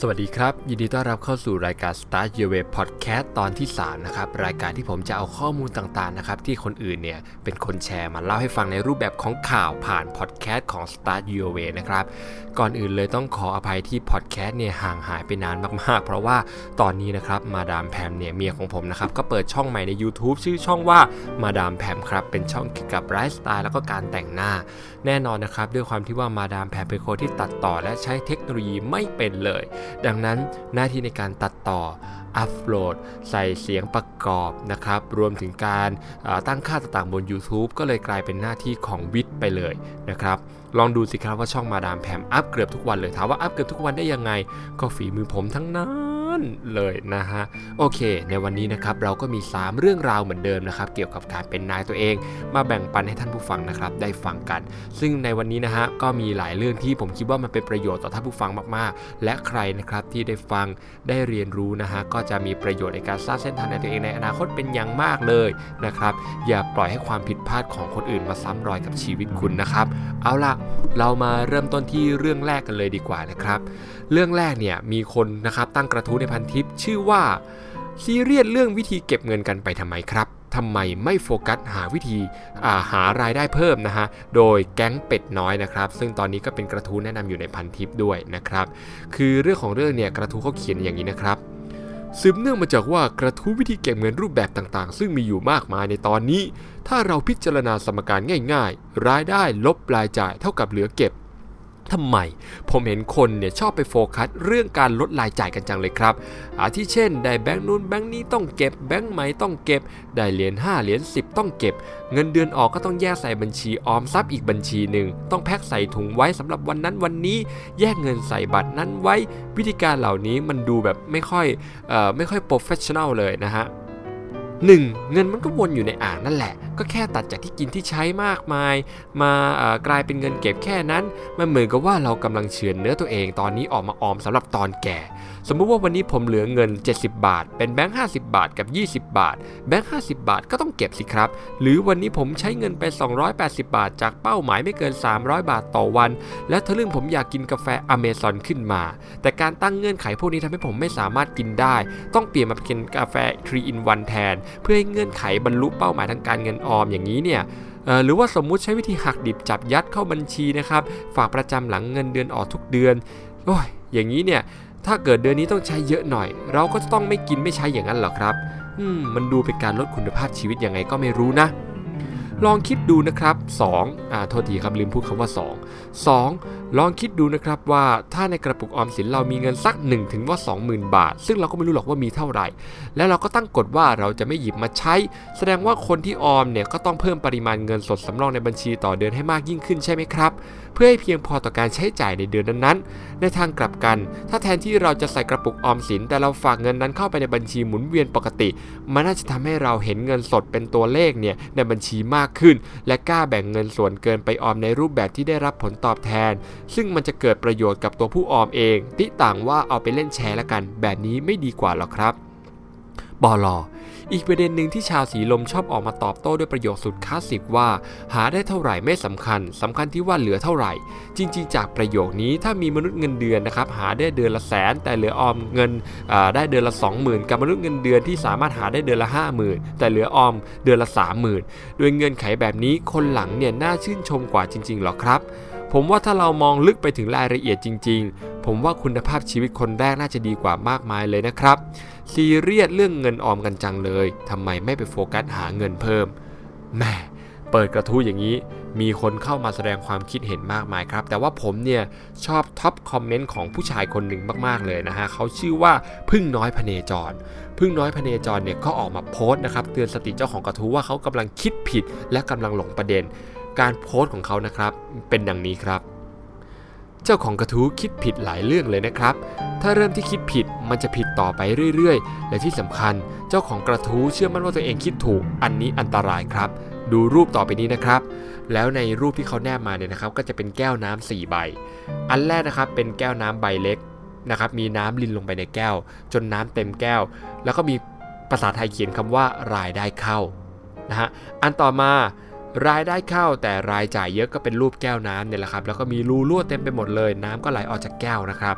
สวัสดีครับ ยินดีต้อนรับเข้าสู่รายการ Start Your Way Podcast ตอนที่ 3 นะครับ รายการที่ผมจะเอาข้อมูลต่างๆนะครับ ที่คนอื่นเนี่ย เป็นคนแชร์มาเล่าให้ฟังในรูปแบบของข่าวผ่านพอดแคสต์ของ Start Your Way นะครับ ก่อนอื่นเลยต้องขออภัยที่พอดแคสต์เนี่ยห่างหายไปนานมากๆ เพราะว่าตอนนี้นะครับมาดามแพมเนี่ยเมียของผมนะครับก็เปิดช่องใหม่ใน YouTube ชื่อช่องว่ามาดามแพมครับเป็นช่องเกี่ยวกับไลฟ์สไตล์แล้วก็การแต่งหน้า แน่นอนนะครับด้วยความที่ว่ามาดามแพมเป็นคนที่ตัดต่อ และใช้เทคโนโลยีไม่เป็นเลยดังนั้นหน้าที่ในการตัดต่ออัพโหลดใส่เสียงประกอบนะครับ รวมถึงการตั้งค่าต่างๆบน YouTube ก็เลยกลายเป็นหน้าที่ของวิทย์ไปเลยนะครับ ลองดูสิครับว่าช่องมาดามแพมอัพเกือบทุกวันเลยถามว่าอัพเกือบทุกวันได้ยังไง ก็ฝีมือผมทั้งนั้น เลยนะฮะโอเค ในวันนี้นะครับเราก็มี 3 เรื่องราวเหมือนเดิมนะครับเกี่ยวกับการเป็นนายตัวเอง มาแบ่งปันให้ท่านผู้ฟังนะครับได้ฟังกัน ซึ่งในวันนี้นะฮะก็มีหลายเรื่องที่ผมคิดว่ามันเป็นประโยชน์ต่อท่านผู้ฟังมากๆ และใครนะครับที่ได้ฟังได้เรียนรู้นะฮะก็จะมีประโยชน์ในการสร้างเส้นทางในตัวเองในอนาคตเป็นอย่างมากเลยนะครับอย่าปล่อยให้ความผิด พลาดของคนอื่นมาซ้ำรอยกับชีวิตคุณนะครับ เอาล่ะเรามาเริ่มต้นที่เรื่องแรกกันเลยดีกว่านะครับ เรื่องแรกเนี่ยมีคนนะครับตั้งกระทู้ในพันทิปชื่อว่าซีเรียสเรื่องวิธีเก็บเงินกันไปทำไมครับทำไมไม่โฟกัสหาวิธีาหารายได้เพิ่มนะฮะ โดยแก๊งเป็ดน้อยนะครับ ซึ่งตอนนี้ก็เป็นกระทู้แนะนำอยู่ในพันทิปด้วยนะครับ คือเรื่องของเรื่องเนี่ยกระทู้เขาเขียนอย่างนี้นะครับ สืบเนื่องมาจากว่ากระทู้วิธีเก็บเงินรูปแบบต่างๆ ซึ่งมีอยู่มากมายในตอนนี้ ถ้าเราพิจารณาสมการง่าย ๆ รายได้ลบรายจ่ายเท่ากับเหลือเก็บ ทำไม ผมเห็นคนเนี่ยชอบไปโฟกัสเรื่องการลดรายจ่ายกันจังเลยครับ อาทิเช่น ได้แบงค์นู้นแบงค์นี้ต้องเก็บ แบงค์ใหม่ต้องเก็บ ได้เหรียญ5เหรียญ10 ต้องเก็บ เงินเดือนออกก็ต้องแยกใส่บัญชีออมทรัพย์อีกบัญชีหนึ่ง ต้องแพ็คใส่ถุงไว้สำหรับวันนั้นวันนี้ แยกเงินใส่บัตรนั้นไว้ วิธีการเหล่านี้มันดูแบบไม่ค่อยเอ่อไม่ค่อย professional เลยนะฮะ 1. เงินมันก็วนอยู่ในอ่างนั่นแหละ ก็แค่ตัดจากที่กินที่ใช้มากมาย มากลายเป็นเงินเก็บแค่นั้น มันเหมือนกับว่าเรากำลังเฉือนเนื้อตัวเองตอนนี้ออกมาออมสำหรับตอนแก่ สมมุติว่าวันนี้ผมเหลือเงิน 70 บาท เป็นแบงค์50 บาทกับ 20 บาท แบงค์50 บาทก็ต้องเก็บสิครับ หรือวันนี้ผมใช้เงินไป 280 บาท จากเป้าหมายไม่เกิน 300 บาทต่อวัน แล้วทะลึ่งผมอยากกินกาแฟอเมซอนขึ้นมา แต่การตั้งเงื่อนไขพวกนี้ทำให้ผมไม่สามารถกินได้ ต้องเปลี่ยนมาเป็นกาแฟ3 in 1แทน เพื่อให้เงื่อนไขบรรลุเป้าหมายทางการเงินออมอย่างนี้เนี่ยหรือว่าสมมุติใช้วิธีหักดิบจับยัดเข้าบัญชีนะครับ ฝากประจำหลังเงินเดือนออกทุกเดือนโอ้ยอย่างนี้เนี่ยถ้าเกิดเดือนนี้ต้องใช้เยอะหน่อย เราก็จะต้องไม่กินไม่ใช้อย่างนั้นหรอครับอืมมันดูเป็นการลดคุณภาพชีวิตยังไงก็ไม่รู้นะ ลองคิดดูนะครับ 2. อ่าโทษทีครับลืมพูดคำว่า 2 2. ลองคิดดูนะครับว่าถ้าในกระปุกออมสินเรามีเงินสัก1ถึงว่า20,000 บาท ซึ่งเราก็ไม่รู้หรอกว่ามีเท่าไหร่ แล้วเราก็ตั้งกฎว่าเราจะไม่หยิบมาใช้ แสดงว่าคนที่ออมเนี่ยก็ต้องเพิ่มปริมาณเงินสดสำรองในบัญชีต่อเดือนให้มากยิ่งขึ้นใช่ไหมครับ เพื่อให้เพียงพอต่อการใช้จ่ายในเดือนนั้นๆ ในทางกลับกัน ถ้าแทนที่เราจะใส่กระปุกออมสิน แต่เราฝากเงินนั้นเข้าไปในบัญชีหมุนเวียนปกติ มันน่าจะทำให้เราเห็นเงินสดเป็นตัวเลขเนี่ยในบัญชีมากขึ้น และกล้าแบ่งเงินส่วนเกินไปออมในรูปแบบที่ได้รับผลตอบแทน ซึ่งมันจะเกิดประโยชน์กับตัวผู้ออมเองที่ต่างว่าเอาไปเล่นแชร์ละกัน แบบนี้ไม่ดีกว่าหรอครับบอลออีกประเด็นหนึ่งที่ชาวสีลมชอบออกมาตอบโต้ด้วยประโยคสุดคลาสสิกว่า หาได้เท่าไหร่ไม่สำคัญสำคัญที่ว่าเหลือเท่าไหร่ จริง ๆ จากประโยคนี้ถ้ามีมนุษย์เงินเดือนนะครับหาได้เดือนละแสน แต่เหลือออมเงินได้เดือนละ 20,000 กับมนุษย์เงินเดือนที่สามารถหาได้เดือนละ 50,000 แต่เหลือออมเดือนละ 30,000 โดยเงื่อนไขแบบนี้คนหลังเนี่ยน่าชื่นชมกว่าจริงๆหรอครับ ผมว่าถ้าเรามองลึกไปถึงรายละเอียดจริง ๆ ผมว่าคุณภาพชีวิตคนแรกน่าจะดีกว่ามากมายเลยนะครับซีเรียสเรื่องเงินออมกันจังเลยทำไมไม่ไปโฟกัสหาเงินเพิ่มแม่เปิดกระทู้อย่างนี้มีคนเข้ามาแสดงความคิดเห็นมากมายครับ แต่ว่าผมเนี่ยชอบ top comment ของผู้ชายคนหนึ่งมากๆเลยนะฮะเขาชื่อว่าผึ้งน้อยพเนจร ผึ้งน้อยพเนจรเนี่ยก็ออกมาโพสต์นะครับเตือนสติเจ้าของกระทู้ว่าเขากำลังคิดผิดและกำลังหลงประเด็น การโพสต์ของเขานะครับ เป็นดังนี้ครับ เจ้าของกระทู้คิดผิดหลายเรื่องเลยนะครับ ถ้าเริ่มที่คิดผิดมันจะผิดต่อไปเรื่อยๆ และที่สำคัญ เจ้าของกระทู้เชื่อมั่นว่าตัวเองคิดถูก อันนี้อันตรายครับ ดูรูปต่อไปนี้นะครับ แล้วในรูปที่เขาแนบมาเนี่ยนะครับ ก็จะเป็นแก้วน้ำ4ใบ อันแรกนะครับเป็นแก้วน้ำใบเล็กนะครับ มีน้ำลินลงไปในแก้ว จนน้ำเต็มแก้ว แล้วก็มีภาษาไทยเขียนคำว่ารายได้เข้านะฮะ อันต่อมา รายได้เข้าแต่รายจ่ายเยอะก็เป็นรูปแก้วน้ำเนี่ยแหละครับแล้วก็มีรูรั่วเต็มไปหมดเลย น้ำก็ไหลออกจากแก้วนะครับ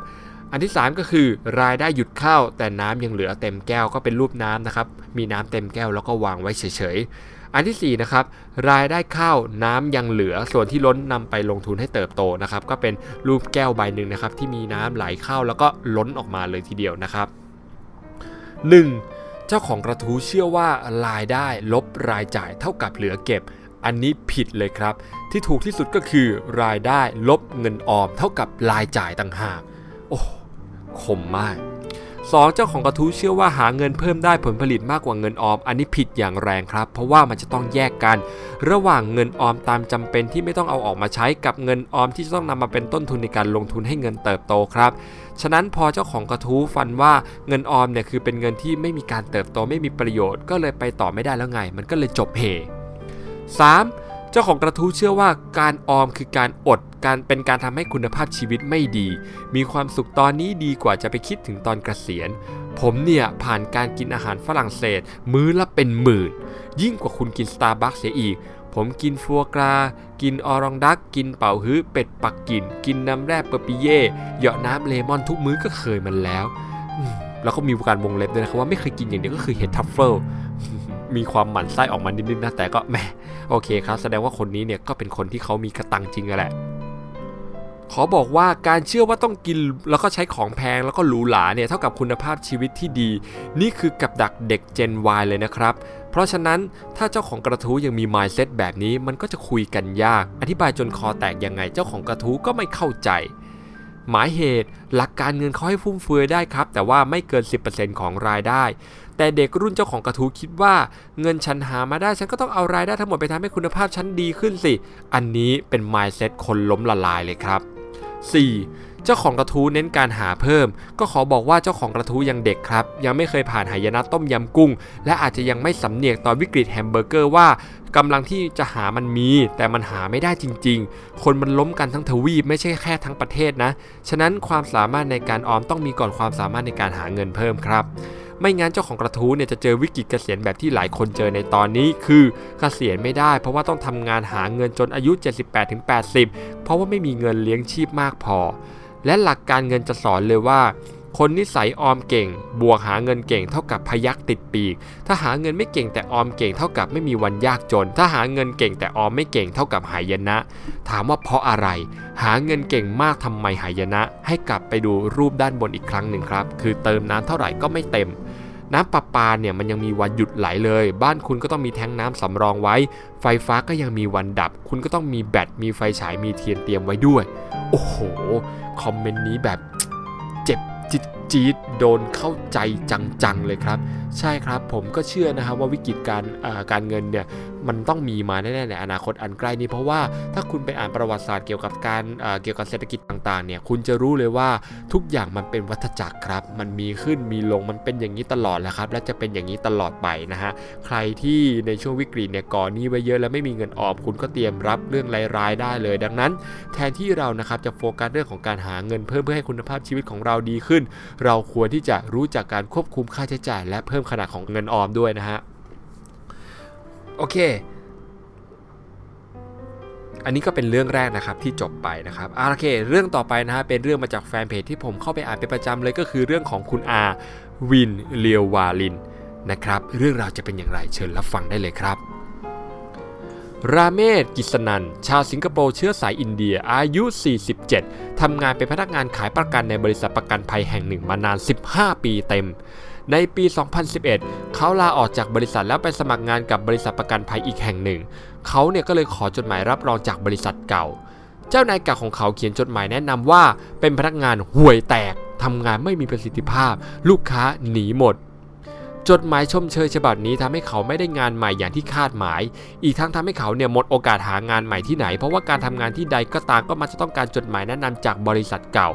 อันที่ 3 ก็คือรายได้หยุดเข้าแต่น้ำยังเหลือเต็มแก้วก็เป็นรูปน้ำนะครับมีน้ำเต็มแก้วแล้วก็วางไว้เฉยๆ อันที่4นะครับรายได้เข้าน้ำยังเหลือส่วนที่ล้นนำไปลงทุนให้เติบโตนะครับก็เป็นรูปแก้วใบหนึ่งนะครับที่มีน้ำไหลเข้าแล้วก็ล้นออกมาเลยทีเดียวนะครับ 1. เจ้าของกระทู้เชื่อว่ารายได้ลบรายจ่ายเท่ากับเหลือเก็บ อันนี้ผิดเลยครับ ที่ถูกที่สุดก็คือรายได้ลบเงินออมเท่ากับรายจ่ายต่างหาก โอ้คมมาก 2. เจ้าของกระทู้เชื่อว่าหาเงินเพิ่มได้ผลผลิตมากกว่าเงินออม อันนี้ผิดอย่างแรงครับ เพราะว่ามันจะต้องแยกกัน ระหว่างเงินออมตามจำเป็นที่ไม่ต้องเอาออกมาใช้กับเงินออมที่จะต้องนำมาเป็นต้นทุนในการลงทุนให้เงินเติบโตครับ ฉะนั้นพอเจ้าของกระทู้ฟันว่าเงินออมเนี่ยคือเป็นเงินที่ไม่มีการเติบโตไม่มีประโยชน์ ก็เลยไปต่อไม่ได้แล้วไง มันก็เลยจบเห 3. เจ้าของกระทู้เชื่อว่าการออมคือการอดการเป็นการทำให้คุณภาพชีวิตไม่ดี มีความสุขตอนนี้ดีกว่าจะไปคิดถึงตอนเกษียณ ผมเนี่ย ผ่านการกินอาหารฝรั่งเศส มื้อละเป็นหมื่น ยิ่งกว่าคุณกินสตาร์บัคเสียอีก ผมกินฟัวกรา กินออรองดัก กินเป่าฮื้อเป็ดปักกิ่น กินน้ำแร่ Perrier เหยาะน้ำเลมอนทุกมื้อก็เคยมันแล้ว แล้วก็มีการวงเล็บด้วยนะครับว่าไม่เคยกินอย่างเดียวก็คือเห็ดทรัฟเฟิล มีความหมั่นไส้ออกมานิดๆนะแต่ก็แหมโอเคครับ แสดงว่าคนนี้เนี่ยก็เป็นคนที่เขามีกระตังจริงแหละขอบอกว่าการเชื่อว่าต้องกินแล้วก็ใช้ของแพงแล้วก็หรูหราเนี่ยเท่ากับคุณภาพชีวิตที่ดี นี่คือกับดักเด็ก Gen Y เลยนะครับ เพราะฉะนั้นถ้าเจ้าของกระทู้ยังมี mindset แบบนี้มันก็จะคุยกันยาก อธิบายจนคอแตกยังไงเจ้าของกระทู้ก็ไม่เข้าใจ หมายเหตุ หลักการเงินเขาให้ฟุ่มเฟือยได้ครับ แต่ว่าไม่เกิน 10%ของรายได้ แต่เด็กรุ่นเจ้าของกระทู้คิดว่า เงินฉันหามาได้ฉันก็ต้องเอารายได้ทั้งหมดไปทำให้คุณภาพฉันดีขึ้นสิ อันนี้เป็น mindset คนล้มละลายเลยครับ 4. เจ้าของกระทู้เน้นการหาเพิ่ม ก็ขอบอกว่าเจ้าของกระทู้ยังเด็กครับ ยังไม่เคยผ่านหายนะต้มยำกุ้ง และอาจจะยังไม่สำเนียกตอนวิกฤตแฮมเบอร์เกอร์ว่ากำลังที่จะหามันมี แต่มันหาไม่ได้จริง ๆ คนมันล้มกันทั้งทวีปไม่ใช่แค่ทั้งประเทศนะ ฉะนั้นความสามารถในการออมต้องมีก่อนความสามารถในการหาเงินเพิ่มครับ ไม่งั้นเจ้าของกระทู้เนี่ยจะเจอวิกฤตเกษียณแบบที่หลายคนเจอในตอนนี้ คือเกษียณไม่ได้ เพราะว่าต้องทำงานหาเงินจนอายุ 78-80 เพราะว่าไม่มีเงินเลี้ยงชีพมากพอ และหลักการเงินจะสอนเลยว่าคนนิสัยออมเก่ง บวกหาเงินเก่งเท่ากับพยักติดปีก ถ้าหาเงินไม่เก่งแต่ออมเก่งเท่ากับไม่มีวันยากจน ถ้าหาเงินเก่งแต่ออมไม่เก่งเท่ากับหายนะ ถามว่าเพราะอะไร หาเงินเก่งมากทำไมหายนะ ให้กลับไปดูรูปด้านบนอีกครั้งหนึ่งครับ คือเติมน้ำเท่าไหร่ก็ไม่เต็ม น้ำประปาเนี่ยมันยังมีวันหยุดไหลเลย บ้านคุณก็ต้องมีแทงน้ำสำรองไว้ ไฟฟ้าก็ยังมีวันดับ คุณก็ต้องมีแบตมีไฟฉายมีเทียนเตรียมไว้ด้วย โอ้โห คอมเมนต์นี้แบบเจ็บจิต จี๊ดโดนเข้าใจจังๆเลยครับ ใช่ครับผมก็เชื่อนะครับว่าวิกฤตการการเงินเนี่ยมันต้องมีมาแน่ๆในอนาคตอันใกล้นี้เพราะว่าถ้าคุณไปอ่านประวัติศาสตร์เกี่ยวกับการเกี่ยวกับเศรษฐกิจต่างๆเนี่ยคุณจะรู้เลยว่าทุกอย่างมันเป็นวัฏจักรครับ มันมีขึ้นมีลงมันเป็นอย่างนี้ตลอดแหละครับ และจะเป็นอย่างนี้ตลอดไปนะฮะใครที่ในช่วงวิกฤตเนี่ยก่อนนี้ไว้เยอะแล้วไม่มีเงินออมคุณก็เตรียมรับเรื่องรายๆได้เลย ดังนั้น แทนที่เรานะครับจะโฟกัสเรื่องของการหาเงินเพิ่มเพื่อให้คุณภาพชีวิตของเราดีขึ้นเราควรที่จะรู้จักการควบคุมค่าใช้จ่าย และเพิ่มขนาดของเงินออมด้วยนะฮะโอเค อันนี้ก็เป็นเรื่องแรกนะครับที่จบไปนะครับโอเค เรื่องต่อไปนะฮะเป็นเรื่องมาจากแฟนเพจที่ผมเข้าไปอ่านเป็นประจำเลยก็คือเรื่องของคุณอาวินเลียววาลินนะครับ เรื่องราวจะเป็นอย่างไรเชิญรับฟังได้เลยครับ ราเมศกิษนัน ชาวสิงคโปร์เชื้อสายอินเดียอายุ 47 ทำงานเป็นพนักงานขายประกันในบริษัทประกันภัยแห่งหนึ่งมานาน 15 ปีเต็ม ในปี 2011 เขาลาออกจากบริษัทแล้วไปสมัครงานกับบริษัทประกันภัยอีกแห่งหนึ่ง เขาเนี่ยก็เลยขอจดหมายรับรองจากบริษัทเก่า เจ้านายเก่าของเขาเขียนจดหมายแนะนำว่าเป็นพนักงานห่วยแตกทำงานไม่มีประสิทธิภาพ ลูกค้าหนีหมด จดหมายชมเชยฉบับนี้ทำให้เขาไม่ได้งานใหม่อย่างที่คาดหมาย อีกทั้งทำให้เขาเนี่ยหมดโอกาสหางานใหม่ที่ไหน เพราะว่าการทำงานที่ใดก็ตามก็มักจะต้องการจดหมายแนะนำจากบริษัทเก่า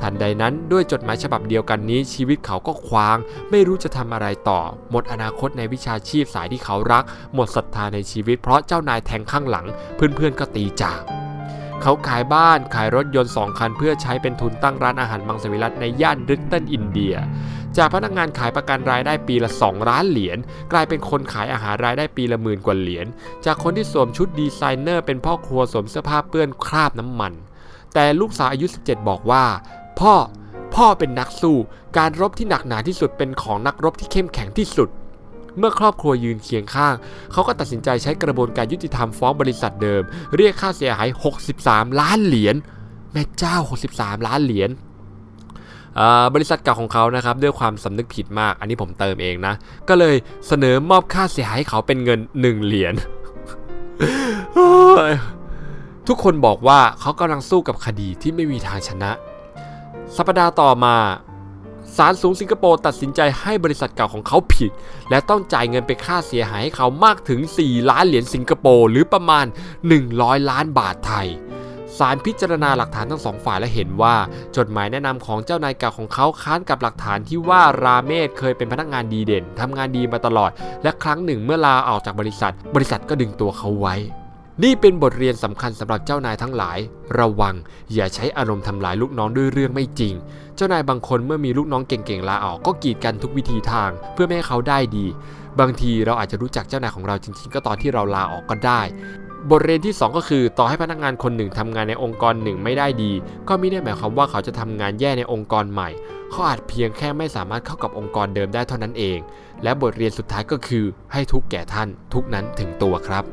ทันใดนั้นด้วยจดหมายฉบับเดียวกันนี้ ชีวิตเขาก็คว้าง ไม่รู้จะทำอะไรต่อ หมดอนาคตในวิชาชีพสายที่เขารัก หมดศรัทธาในชีวิต เพราะเจ้านายแทงข้างหลัง เพื่อนๆก็ตีจากเขาขายบ้านขายรถยนต์สองคันเพื่อใช้เป็นทุนตั้งร้านอาหารมังสวิรัตในย่านริตเติลอินเดีย จากพนักงานขายประกันรายได้ปีละ 2 ล้านเหรียญกลายเป็นคนขายอาหารรายได้ปีละหมื่นกว่าเหรียญจากคนที่สวมชุดดีไซเนอร์เป็นพ่อครัวสวมเสื้อผ้าเปื้อนคราบน้ำมัน แต่ลูกสาวอายุ 17 บอกว่า พ่อพ่อเป็นนักสู้ การรบที่หนักหนาที่สุดเป็นของนักรบที่เข้มแข็งที่สุด เมื่อครอบครัวยืนเคียงข้าง เขาก็ตัดสินใจใช้กระบวนการยุติธรรมฟ้องบริษัทเดิม เรียกค่าเสียหาย 63 ล้านเหรียญแม่เจ้า 63 ล้านเหรียญ บริษัทเก่าของเขานะครับด้วยความสำนึกผิดมาก อันนี้ผมเติมเองนะ ก็เลยเสนอมอบค่าเสียหายให้เขาเป็นเงิน 1 เหรียญทุกคนบอกว่าเขากำลังสู้กับคดีที่ไม่มีทางชนะ สัปดาห์ต่อมาศาลสูงสิงคโปร์ตัดสินใจให้บริษัทเก่าของเขาผิด และต้องจ่ายเงินไปค่าเสียหายให้เขามากถึง 4 ล้านเหรียญสิงคโปร์หรือประมาณ 100 ล้านบาทไทย ศาลพิจารณาหลักฐานทั้งสองฝ่ายและเห็นว่า จดหมายแนะนำของเจ้านายเก่าของเขาค้านกับหลักฐานที่ว่าราเมศเคยเป็นพนักงานดีเด่นทำงานดีมาตลอด และครั้งหนึ่งเมื่อลาออกจากบริษัท บริษัทก็ดึงตัวเขาไว้ นี่เป็นบทเรียนสำคัญสำหรับเจ้านายทั้งหลาย ระวัง อย่าใช้อารมณ์ทำลายลูกน้องด้วยเรื่องไม่จริง เจ้านายบางคนเมื่อมีลูกน้องเก่งๆลาออกก็กีดกันทุกวิธีทาง เพื่อไม่ให้เขาได้ดี บางทีเราอาจจะรู้จักเจ้านายของเราจริง ๆ ก็ตอนที่เราลาออกก็ได้ บทเรียนที่ 2 ก็คือ ต่อให้พนักงานคนหนึ่งทำงานในองค์กรหนึ่งไม่ได้ดี ก็ไม่ได้หมายความว่าเขาจะทำงานแย่ในองค์กรใหม่ เขาอาจเพียงแค่ไม่สามารถเข้ากับองค์กรเดิมได้เท่านั้นเอง และบทเรียนสุดท้ายก็คือ ให้ทุกแก่ท่าน ทุกนั้นถึงตัวครับ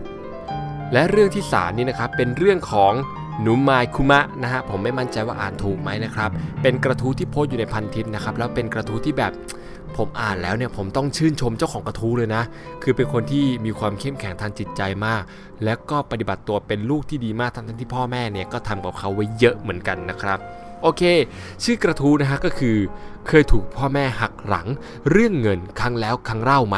และเรื่องที่3นี่นะครับเป็นเรื่องของหนูมายคุมะนะฮะผมไม่มั่นใจว่าอ่านถูกไหมนะครับเป็นกระทู้ที่โพสต์อยู่ในพันทิปนะครับแล้วเป็นกระทู้ที่แบบ ผมอ่านแล้วเนี่ยผมต้องชื่นชมเจ้าของกระทู้เลยนะ คือเป็นคนที่มีความเข้มแข็งทางจิตใจมาก และก็ปฏิบัติตัวเป็นลูกที่ดีมากทั้งที่พ่อแม่เนี่ยก็ทำกับเขาไว้เยอะเหมือนกันนะครับโอเค ชื่อกระทู้นะฮะก็คือ เคยถูกพ่อแม่หักหลัง เรื่องเงินครั้งแล้วครั้งเล่าไหม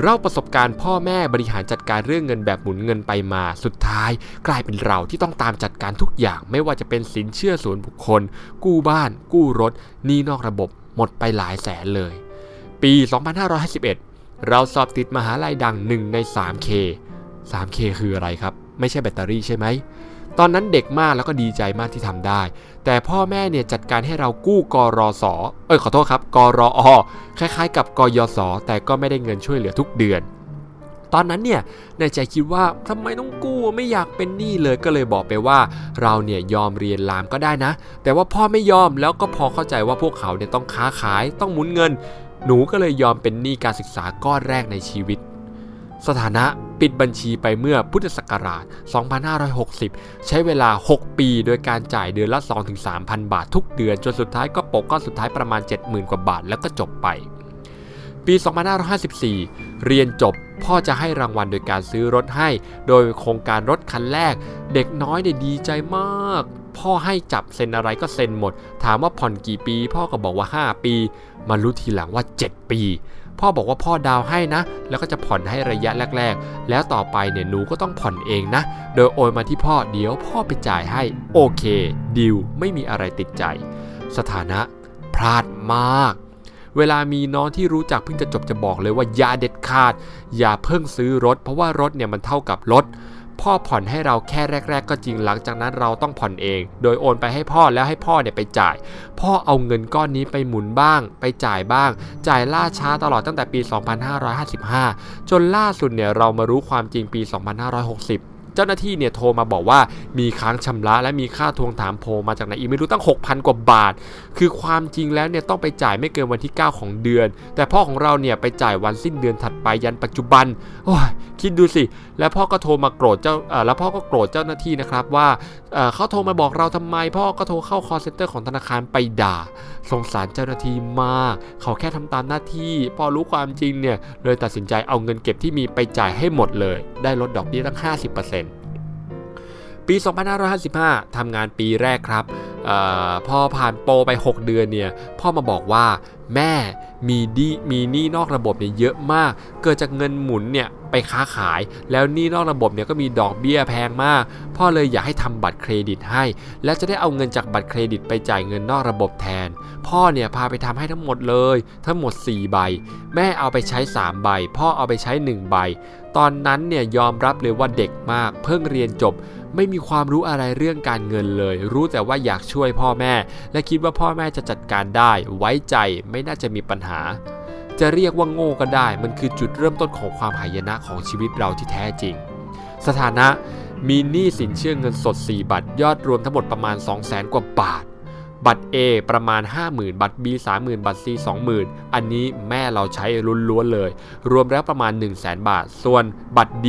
เล่าประสบการณ์พ่อแม่บริหารจัดการเรื่องเงินแบบหมุนเงินไปมาสุดท้าย กลายเป็นเราที่ต้องตามจัดการทุกอย่าง ไม่ว่าจะเป็นสินเชื่อส่วนบุคคล กู้บ้าน กู้รถหนี้นอกระบบ หมดไปหลายแสนเลย ปี 2551 เราสอบติดมหาลัยดัง 1 ใน 3K 3K คืออะไรครับ ไม่ใช่แบตเตอรี่ใช่ไหม ตอนนั้นเด็กมากแล้วก็ดีใจมากที่ทำได้ แต่พ่อแม่เนี่ยจัดการให้เรากู้กรอสอเอ้ยขอโทษครับกรออคล้ายๆ กับกยศแต่ก็ไม่ได้เงินช่วยเหลือทุกเดือน ตอนนั้นเนี่ยในใจคิดว่าทำไมต้องกู้ไม่อยากเป็นหนี้เลยก็เลยบอกไปว่า เราเนี่ยยอมเรียนรามก็ได้นะ แต่ว่าพ่อไม่ยอมแล้วก็พอเข้าใจว่าพวกเขาเนี่ยต้องค้าขายต้องหมุนเงิน หนูก็เลยยอมเป็นหนี้การศึกษาก้อนแรกในชีวิต สถานะปิดบัญชีไปเมื่อพุทธศักราช 2560 ใช้เวลา 6 ปีโดยการจ่ายเดือนละ 2-3,000 บาททุกเดือน จนสุดท้ายก็ปกก้อนสุดท้ายประมาณ 70,000 กว่าบาทแล้วก็จบไป ปี 2554 เรียนจบ พ่อจะให้รางวัลโดยการซื้อรถให้ โดยโครงการรถคันแรก เด็กน้อยเนี่ยดีใจมาก พ่อให้จับเซ็นอะไรก็เซ็นหมด ถามว่าผ่อนกี่ปี พ่อก็บอกว่า 5 ปี มารู้ทีหลังว่า 7 ปี พ่อบอกว่าพ่อดาวให้นะ แล้วก็จะผ่อนให้ระยะแรก ๆ แล้วต่อไปเนี่ยหนูก็ต้องผ่อนเองนะ โดยโอนมาที่พ่อเดี๋ยวพ่อไปจ่ายให้โอเคดิวไม่มีอะไรติดใจ สถานะพลาดมาก เวลามีน้องที่รู้จักเพิ่งจะจบจะบอกเลยว่าอย่าเด็ดขาด อย่าเพิ่งซื้อรถ เพราะว่ารถเนี่ยมันเท่ากับรถพ่อผ่อนให้เราแค่แรก ๆ ก็จริงหลังจากนั้นเราต้องผ่อนเอง โดยโอนไปให้พ่อแล้วให้พ่อเนี่ยไปจ่าย พ่อเอาเงินก้อนนี้ไปหมุนบ้าง ไปจ่ายบ้าง จ่ายล่าช้าตลอดตั้งแต่ปี 2555 จนล่าสุดเนี่ยเรามารู้ความจริงปี 2560 เจ้าหน้าที่เนี่ยโทรมาบอกว่ามีค้างชำระและมีค่าทวงถามโพมาจากไหนอีกไม่รู้ตั้ง 6,000 กว่าบาท คือความจริงแล้วเนี่ยต้องไปจ่ายไม่เกินวันที่ 9 ของเดือน แต่พ่อของเราเนี่ยไปจ่ายวันสิ้นเดือนถัดไปยันปัจจุบันโอ้ยคิดดูสิ แล้วพ่อก็โทรมาโกรธเจ้าแล้วพ่อก็โกรธเจ้าหน้าที่นะครับว่าเขาโทรมาบอกเราทำไม พ่อก็โทรเข้า call center ของธนาคารไปด่า สงสารเจ้าหน้าที่มาก เขาแค่ทำตามหน้าที่พอรู้ความจริงเนี่ยเลยตัดสินใจเอาเงินเก็บที่มีไปจ่ายให้หมดเลย ได้ลดดอกเบี้ยตั้ง 50% ปี 2555 ทำงานปีแรกครับออพอผ่านโปรไป 6 เดือนเนี่ย พ่อมาบอกว่าแม่มีดีมีหนี้นอกระบบเนี่ยเยอะมาก เกิดจากเงินหมุนเนี่ยไปค้าขาย แล้วหนี้นอกระบบเนี่ยก็มีดอกเบี้ยแพงมาก พ่อเลยอยากให้ทำบัตรเครดิตให้ และจะได้เอาเงินจากบัตรเครดิตไปจ่ายเงินนอกระบบแทน พ่อเนี่ยพาไปทำให้ทั้งหมดเลย ทั้งหมด 4 ใบ แม่เอาไปใช้ 3 ใบ พ่อเอาไปใช้ 1 ใบ ตอนนั้นเนี่ยยอมรับเลยว่าเด็กมาก เพิ่งเรียนจบ ไม่มีความรู้อะไรเรื่องการเงินเลย รู้แต่ว่าอยากช่วยพ่อแม่ และคิดว่าพ่อแม่จะจัดการได้ ไว้ใจไม่น่าจะมีปัญหา จะเรียกว่าโง่ก็ได้ มันคือจุดเริ่มต้นของความหายนะของชีวิตเราที่แท้จริง สถานะมีหนี้สินเชื่อเงินสด 4 บาท ยอดรวมทั้งหมดประมาณ 2 0 0แสนกว่าบาท บัตร A ประมาณ 50,000 บัตร B 30,000 บัตร C 20,000 อันนี้แม่เราใช้ล้วนๆเลย รวมแล้วประมาณ 1 0 0 0 0แบาท ส่วนบัตร D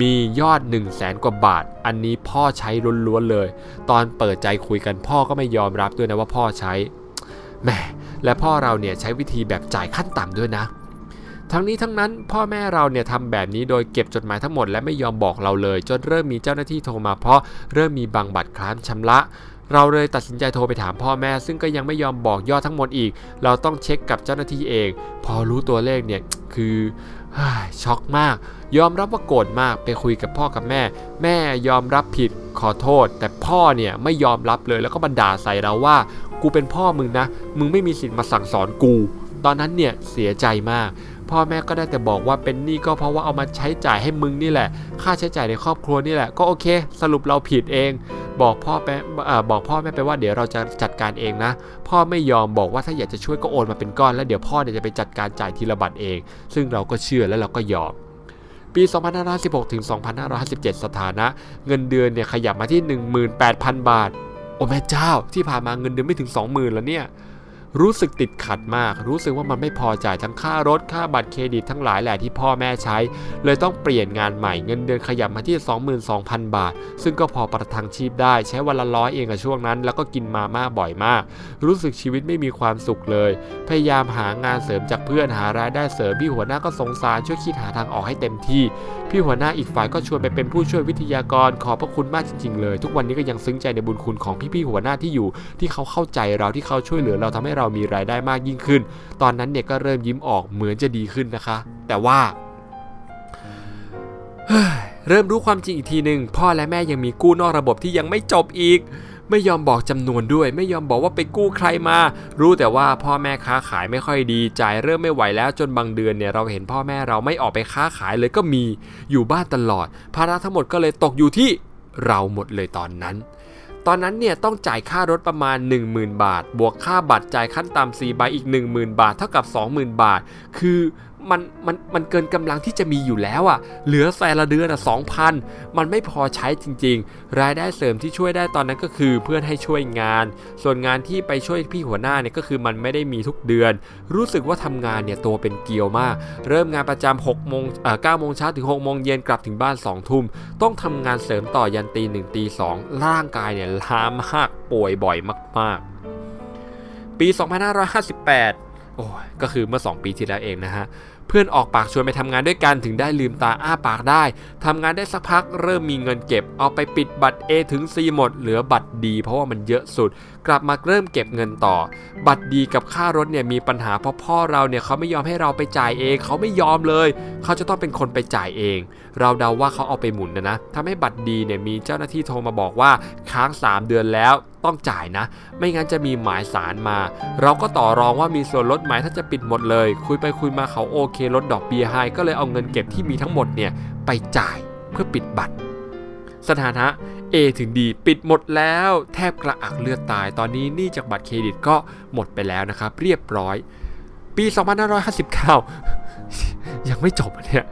มียอด 1 0 0 0 0แกว่าบาท อันนี้พ่อใช้ล้วนๆเลย ตอนเปิดใจคุยกันพ่อก็ไม่ยอมรับด้วยนะว่าพ่อใช้แหมและพ่อเราเนี่ยใช้วิธีแบบจ่ายขั้นต่ำด้วยนะทั้งนี้ทั้งนั้นพ่อแม่เราเนี่ยทำแบบนี้โดยเก็บจดหมายทั้งหมดและไม่ยอมบอกเราเลย จนเริ่มมีเจ้าหน้าที่โทรมาเพราะเริ่มมีบางบัตรค้างชำระ เราเลยตัดสินใจโทรไปถามพ่อแม่ ซึ่งก็ยังไม่ยอมบอกยอดทั้งหมดอีก เราต้องเช็คกับเจ้าหน้าที่เอง พอรู้ตัวเลขเนี่ยคือช็อกมาก ยอมรับว่าโกรธมากไปคุยกับพ่อกับแม่ แม่ยอมรับผิดขอโทษ แต่พ่อเนี่ยไม่ยอมรับเลยแล้วก็บันดาใส่เราว่า กูเป็นพ่อมึงนะ มึงไม่มีสิทธิ์มาสั่งสอนกู ตอนนั้นเนี่ยเสียใจมาก พ่อแม่ก็ได้แต่บอกว่าเป็นหนี้ก็เพราะว่าเอามาใช้จ่ายให้มึงนี่แหละ ค่าใช้จ่ายในครอบครัวนี่แหละ ก็โอเค สรุปเราผิดเอง บอกพ่อแม่บอกพ่อแม่ไปว่าเดี๋ยวเราจะจัดการเองนะ พ่อไม่ยอมบอกว่าถ้าอยากจะช่วยก็โอนมาเป็นก้อนแล้วเดี๋ยวพ่อเนี่ยจะไปจัดการจ่ายทีละบัตรเอง ซึ่งเราก็เชื่อแล้วเราก็ยอมปี 2516 ถึง 2557 สถานะ เงินเดือนเนี่ยขยับมาที่ 18,000 บาท โอ้แม่เจ้า ที่ผ่านมาเงินเดือนไม่ถึง 20,000 แล้วเนี่ย รู้สึกติดขัดมาก รู้สึกว่ามันไม่พอจ่ายทั้งค่ารถค่าบัตรเครดิตทั้งหลายแหละที่พ่อแม่ใช้ เลยต้องเปลี่ยนงานใหม่เงินเดือนขยับมาที่ 22,000 บาท ซึ่งก็พอประทังชีพได้ใช้วันละร้อยเองกับช่วงนั้น แล้วก็กินมาม่าบ่อยมาก รู้สึกชีวิตไม่มีความสุขเลย พยายามหางานเสริมจากเพื่อนหารายได้เสริมพี่หัวหน้าก็สงสารช่วยคิดหาทางออกให้เต็มที่ พี่หัวหน้าอีกฝ่ายก็ชวนไปเป็นผู้ช่วยวิทยากรขอบพระคุณมากจริงๆเลย ทุกวันนี้ก็ยังซึ้งใจในบุญคุณของพี่ๆหัวหน้าที่อยู่ ที่เขาเข้าใจเราที่เขาช่วยเหลือเราทำให้เราเรามีรายได้มากยิ่งขึ้น ตอนนั้นเนี่ยก็เริ่มยิ้มออกเหมือนจะดีขึ้นนะคะ แต่ว่าเริ่มรู้ความจริงอีกทีหนึ่งพ่อและแม่ยังมีกู้นอกระบบที่ยังไม่จบอีก ไม่ยอมบอกจำนวนด้วย ไม่ยอมบอกว่าไปกู้ใครมา รู้แต่ว่าพ่อแม่ค้าขายไม่ค่อยดีจ่ายเริ่มไม่ไหวแล้วจนบางเดือนเนี่ยเราเห็นพ่อแม่เราไม่ออกไปค้าขายเลยก็มีอยู่บ้านตลอด ภาระทั้งหมดก็เลยตกอยู่ที่เราหมดเลยตอนนั้น ตอนนั้นเนี่ยต้องจ่ายค่ารถประมาณ 10,000 บาท บวกค่าบัตรจ่ายขั้นต่ำ4ใบอีก 10,000 บาท เท่ากับ 20,000 บาท คือ มันมันมันเกินกำลังที่จะมีอยู่แล้วอะ่ะ เหลือแต่ละเดือนอะสองพันมันไม่พอใช้จริง ๆ รายได้เสริมที่ช่วยได้ตอนนั้นก็คือเพื่อนให้ช่วยงาน ส่วนงานที่ไปช่วยพี่หัวหน้าเนี่ยก็คือมันไม่ได้มีทุกเดือน รู้สึกว่าทำงานเนี่ยตัวเป็นเกลียวมาก เริ่มงานประจำ6โมงเอ่อ9โมงเช้าถึง6โมงเย็นกลับถึงบ้าน2ทุ่มต้องทำงานเสริมต่อยันตีหนึ่งตีสองร่างกายเนี่ยล้ามากป่วยบ่อยมาก ๆ ปี 2558โอ้ก็คือเมื่อ 2 ปีที่แล้วเองนะฮะ เพื่อนออกปากชวนไปทำงานด้วยกันถึงได้ลืมตาอ้าปากได้ทำงานได้สักพักเริ่มมีเงินเก็บ เอาไปปิดบัตร A ถึง C หมด เหลือบัตรดีเพราะว่ามันเยอะสุด กลับมาเริ่มเก็บเงินต่อ บัตรดีกับค่ารถเนี่ยมีปัญหาเพราะพ่อเราเนี่ยเขาไม่ยอมให้เราไปจ่ายเอง เขาไม่ยอมเลย เขาจะต้องเป็นคนไปจ่ายเอง เราเดาว่าเขาเอาไปหมุนนะนะทำให้บัตรดีเนี่ยมีเจ้าหน้าที่โทรมาบอกว่าค้าง 3 เดือนแล้วต้องจ่ายนะ ไม่งั้นจะมีหมายสารมา เราก็ต่อรองว่ามีส่วนลดไหมถ้าจะปิดหมดเลย คุยไปคุยมาเขาโอเคลดดอกเบี้ยให้ก็เลยเอาเงินเก็บที่มีทั้งหมดเนี่ยไปจ่ายเพื่อปิดบัตร สถานะ A ถึง D ปิดหมดแล้ว แทบกระอักเลือดตายตอนนี้หนี่จากบัตรเครดิตก็หมดไปแล้วนะครับ เรียบร้อย ปี 2559 ยังไม่จบเนี่ย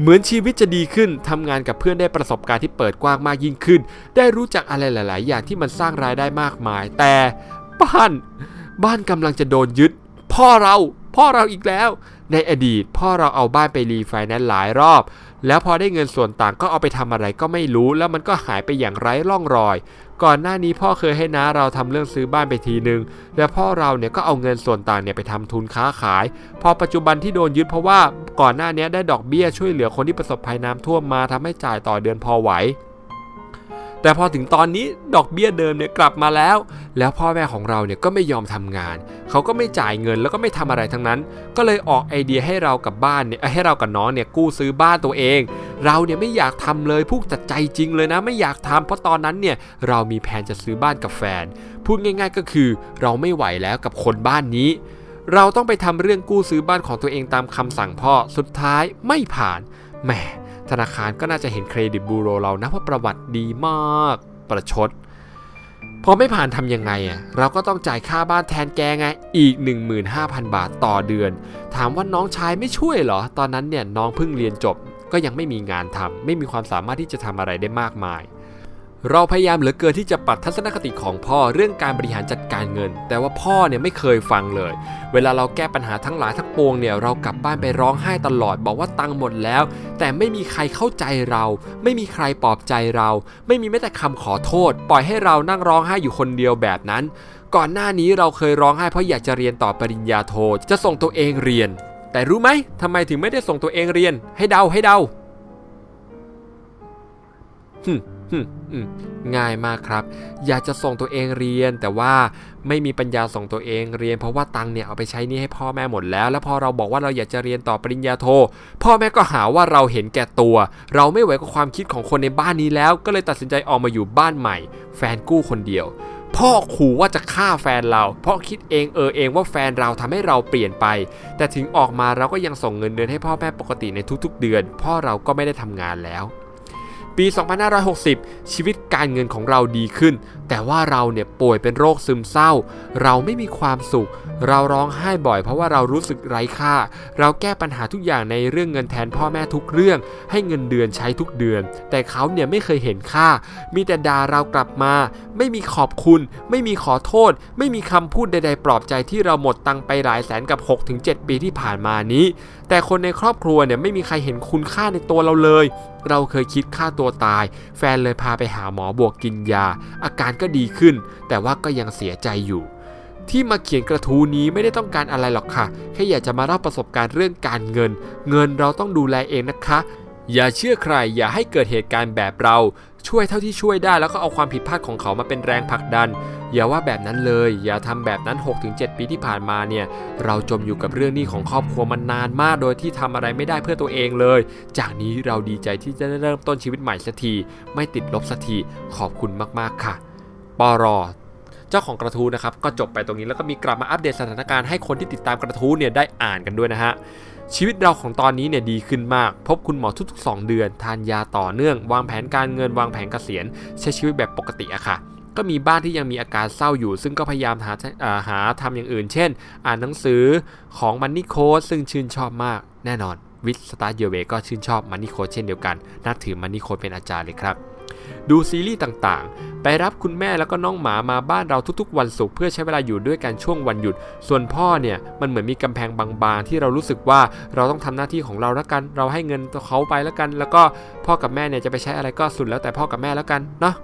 เหมือนชีวิตจะดีขึ้นทำงานกับเพื่อนได้ประสบการณ์ที่เปิดกว้างมากยิ่งขึ้น ได้รู้จักอะไรหลาย ๆ อย่างที่มันสร้างรายได้มากมาย แต่บ้านบ้านกำลังจะโดนยึด พ่อเรา พ่อเราอีกแล้ว ในอดีต พ่อเราเอาบ้านไปรีไฟแนนซ์หลายรอบ แล้วพอได้เงินส่วนต่างก็เอาไปทำอะไรก็ไม่รู้ แล้วมันก็หายไปอย่างไร้ร่องรอย ก่อนหน้านี้พ่อเคยให้น้าเราทำเรื่องซื้อบ้านไปทีนึงแล้วพ่อเราเนี่ยก็เอาเงินส่วนต่างเนี่ยไปทำทุนค้าขาย พอปัจจุบันที่โดนยึดเพราะว่าก่อนหน้านี้ได้ดอกเบี้ยช่วยเหลือคนที่ประสบภัยน้ำท่วมมาทำให้จ่ายต่อเดือนพอไหว แต่พอถึงตอนนี้ดอกเบี้ยเดิมเนี่ยกลับมาแล้ว แล้วพ่อแม่ของเราเนี่ยก็ไม่ยอมทำงาน เขาก็ไม่จ่ายเงินแล้วก็ไม่ทำอะไรทั้งนั้น ก็เลยออกไอเดียให้เรากับบ้านเนี่ยให้เรากับน้องเนี่ยกู้ซื้อบ้านตัวเอง เราเนี่ยไม่อยากทำเลยพูดจัดใจจริงเลยนะ ไม่อยากทำเพราะตอนนั้นเนี่ยเรามีแผนจะซื้อบ้านกับแฟน พูดง่าย ๆ ก็คือเราไม่ไหวแล้วกับคนบ้านนี้เราต้องไปทำเรื่องกู้ซื้อบ้านของตัวเองตามคำสั่งพ่อ สุดท้ายไม่ผ่าน แหม ธนาคารก็น่าจะเห็นเครดิตบูโรเรานะว่าประวัติดีมากประชด พอไม่ผ่านทำยังไงอะเราก็ต้องจ่ายค่าบ้านแทนแกไงอีก 15,000 บาทต่อเดือน ถามว่าน้องชายไม่ช่วยเหรอ ตอนนั้นเนี่ยน้องเพิ่งเรียนจบก็ยังไม่มีงานทำไม่มีความสามารถที่จะทำอะไรได้มากมาย เราพยายามเหลือเกินที่จะปรับทัศนคติของพ่อเรื่องการบริหารจัดการเงิน แต่ว่าพ่อเนี่ยไม่เคยฟังเลย เวลาเราแก้ปัญหาทั้งหลายทั้งปวงเนี่ยเรากลับบ้านไปร้องไห้ตลอด บอกว่าตังค์หมดแล้ว แต่ไม่มีใครเข้าใจเรา ไม่มีใครปลอบใจเรา ไม่มีแม้แต่คำขอโทษ ปล่อยให้เรานั่งร้องไห้อยู่คนเดียวแบบนั้น ก่อนหน้านี้เราเคยร้องไห้เพราะอยากจะเรียนต่อปริญญาโทจะส่งตัวเองเรียน แต่รู้ไหมทำไมถึงไม่ได้ส่งตัวเองเรียน ให้เดาให้เดา ง่ายมากครับ อยากจะส่งตัวเองเรียน แต่ว่าไม่มีปัญญาส่งตัวเองเรียน เพราะว่าตังเนี่ยเอาไปใช้นี่ให้พ่อแม่หมดแล้ว แล้วพอเราบอกว่าเราอยากจะเรียนต่อปริญญาโท พ่อแม่ก็หาว่าเราเห็นแก่ตัว เราไม่ไหวกับความคิดของคนในบ้านนี้แล้ว ก็เลยตัดสินใจออกมาอยู่บ้านใหม่ แฟนกู้คนเดียว พ่อขู่ว่าจะฆ่าแฟนเรา เพราะคิดเองเออเองว่าแฟนเราทำให้เราเปลี่ยนไป แต่ถึงออกมาเราก็ยังส่งเงินเดือนให้พ่อแม่ปกติในทุกๆ เดือน พ่อเราก็ไม่ได้ทำงานแล้ว ปี 2560 ชีวิตการเงินของเราดีขึ้น แต่ว่าเราเนี่ยป่วยเป็นโรคซึมเศร้า เราไม่มีความสุข เราร้องไห้บ่อยเพราะว่าเรารู้สึกไร้ค่า เราแก้ปัญหาทุกอย่างในเรื่องเงินแทนพ่อแม่ทุกเรื่อง ให้เงินเดือนใช้ทุกเดือน แต่เขาเนี่ยไม่เคยเห็นค่า มีแต่ด่าเรากลับมา ไม่มีขอบคุณ ไม่มีขอโทษ ไม่มีคำพูดใด ๆ ปลอบใจที่เราหมดตังไปหลายแสนกับ 6-7 ปีที่ผ่านมานี้แต่คนในครอบครัวเนี่ยไม่มีใครเห็นคุณค่าในตัวเราเลย เราเคยคิดฆ่าตัวตาย แฟนเลยพาไปหาหมอบวกกินยา อาการก็ดีขึ้น แต่ว่าก็ยังเสียใจอยู่ ที่มาเขียนกระทู้นี้ไม่ได้ต้องการอะไรหรอกค่ะ แค่อยากจะมาเล่าประสบการณ์เรื่องการเงิน เงินเราต้องดูแลเองนะคะ อย่าเชื่อใคร อย่าให้เกิดเหตุการณ์แบบเรา ช่วยเท่าที่ช่วยได้แล้วก็เอาความผิดพลาดของเขามาเป็นแรงผลักดัน อย่าว่าแบบนั้นเลย อย่าทำแบบนั้น 6-7 ปีที่ผ่านมาเนี่ยเราจมอยู่กับเรื่องนี้ของครอบครัวมานนานมาก โดยที่ทำอะไรไม่ได้เพื่อตัวเองเลย จากนี้เราดีใจที่จะได้เริ่มต้นชีวิตใหม่สักที ไม่ติดลบสักทีขอบคุณมากๆค่ะปอรอเจ้าของกระทู้นะครับก็จบไปตรงนี้แล้วก็มีกลับมาอัปเดตสถานการณ์ให้คนที่ติดตามกระทู้เนี่ยได้อ่านกันด้วยนะฮะชีวิตเราของตอนนี้เนี่ยดีขึ้นมาก พบคุณหมอทุกๆ 2 เดือน ทานยาต่อเนื่อง วางแผนการเงินวางแผนเกษียณ ใช้ชีวิตแบบปกติอะค่ะ ก็มีบ้างที่ยังมีอาการเศร้าอยู่ ซึ่งก็พยายามหาหาทำอย่างอื่น เช่น อ่านหนังสือของ Money Coach ซึ่งชื่นชอบมากแน่นอน Start Your Way ก็ชื่นชอบ Money Coach เช่นเดียวกันนับถือ Money Coach เป็นอาจารย์เลยครับดูซีรีส์ต่างๆ ไปรับคุณแม่แล้วก็น้องหมามาบ้านเราทุกๆ วันศุกร์เพื่อใช้เวลาอยู่ด้วยกันช่วงวันหยุด ส่วนพ่อเนี่ยมันเหมือนมีกำแพงบางๆ ที่เรารู้สึกว่าเราต้องทำหน้าที่ของเราแล้วกัน เราให้เงินเขาไปแล้วกัน แล้วก็พ่อกับแม่เนี่ยจะไปใช้อะไรก็สุดแล้วแต่พ่อกับแม่แล้วกันเนาะ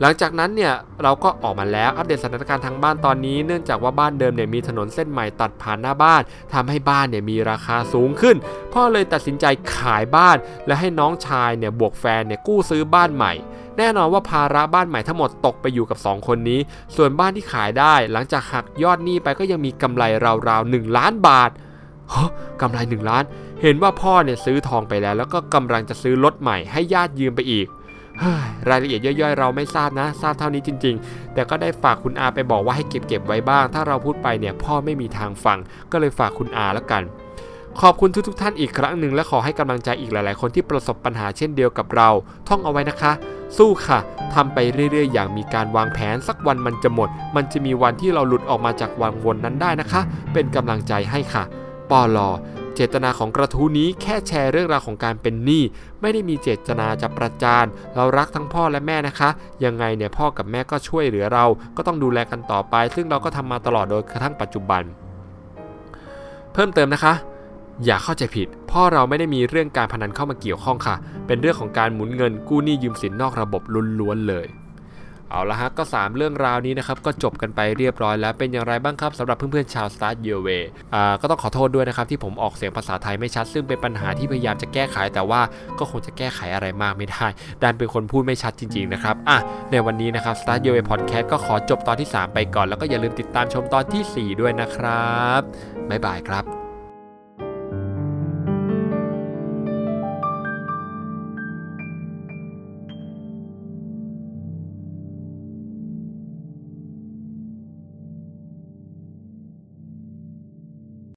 หลังจากนั้นเนี่ยเราก็ออกมาแล้วอัปเดตสถานการณ์ทางบ้านตอนนี้เนื่องจากว่าบ้านเดิมเนี่ยมีถนนเส้นใหม่ตัดผ่านหน้าบ้านทำให้บ้านเนี่ยมีราคาสูงขึ้นพ่อเลยตัดสินใจขายบ้าน และให้น้องชายเนี่ยบวกแฟนเนี่ยกู้ซื้อบ้านใหม่ แน่นอนว่าภาระบ้านใหม่ทั้งหมดตกไปอยู่กับ 2 คนนี้ ส่วนบ้านที่ขายได้หลังจากหักยอดหนี้ไปก็ยังมีกำไรราวๆ1ล้านบาทกำไร 1 ล้าน เห็นว่าพ่อเนี่ยซื้อทองไปแล้ว แล้วก็กำลังจะซื้อรถใหม่ให้ญาติยืมไปอีก รายละเอียดย่อยๆ เราไม่ทราบนะ ทราบเท่านี้จริง ๆ แต่ก็ได้ฝากคุณอาไปบอกว่าให้เก็บเก็บไว้บ้าง ถ้าเราพูดไปเนี่ยพ่อไม่มีทางฟัง ก็เลยฝากคุณอาแล้วกัน ขอบคุณทุกๆ ท่านอีกครั้งหนึ่งและขอให้กำลังใจอีกหลาย ๆ คนที่ประสบปัญหาเช่นเดียวกับเรา ท่องเอาไว้นะคะ สู้ค่ะทำไปเรื่อย ๆ อย่างมีการวางแผนสักวันมันจะหมด มันจะมีวันที่เราหลุดออกมาจากวังวนนั้นได้นะคะ เป็นกำลังใจให้ค่ะปอลอ เจตนาของกระทู้นี้แค่แชร์เรื่องราวของการเป็นหนี้ไม่ได้มีเจตนาจะประจาน เรารักทั้งพ่อและแม่นะคะ ยังไงเนี่ยพ่อกับแม่ก็ช่วยเหลือเรา ก็ต้องดูแลกันต่อไป ซึ่งเราก็ทำมาตลอดโดยกระทั่งปัจจุบัน เพิ่มเติมนะคะอย่าเข้าใจผิด พ่อเราไม่ได้มีเรื่องการพนันเข้ามาเกี่ยวข้องค่ะ เป็นเรื่องของการหมุนเงินกู้หนี้ยืมสินนอกระบบล้วนๆเลย เอาละฮะก็ 3 เรื่องราวนี้นะครับก็จบกันไปเรียบร้อยแล้วเป็นอย่างไรบ้างครับสำหรับเพื่อนๆชาว Start Your Way อ่าก็ต้องขอโทษด้วยนะครับที่ผมออกเสียงภาษาไทยไม่ชัด ซึ่งเป็นปัญหาที่พยายามจะแก้ไขแต่ว่าก็คงจะแก้ไขอะไรมากไม่ได้ดันเป็นคนพูดไม่ชัดจริงๆนะครับอะในวันนี้นะครับ Start Your Way Podcast ก็ขอจบตอนที่ 3 ไปก่อน แล้วก็อย่าลืมติดตามชมตอนที่ 4 ด้วยนะครับบ๊ายบายครับ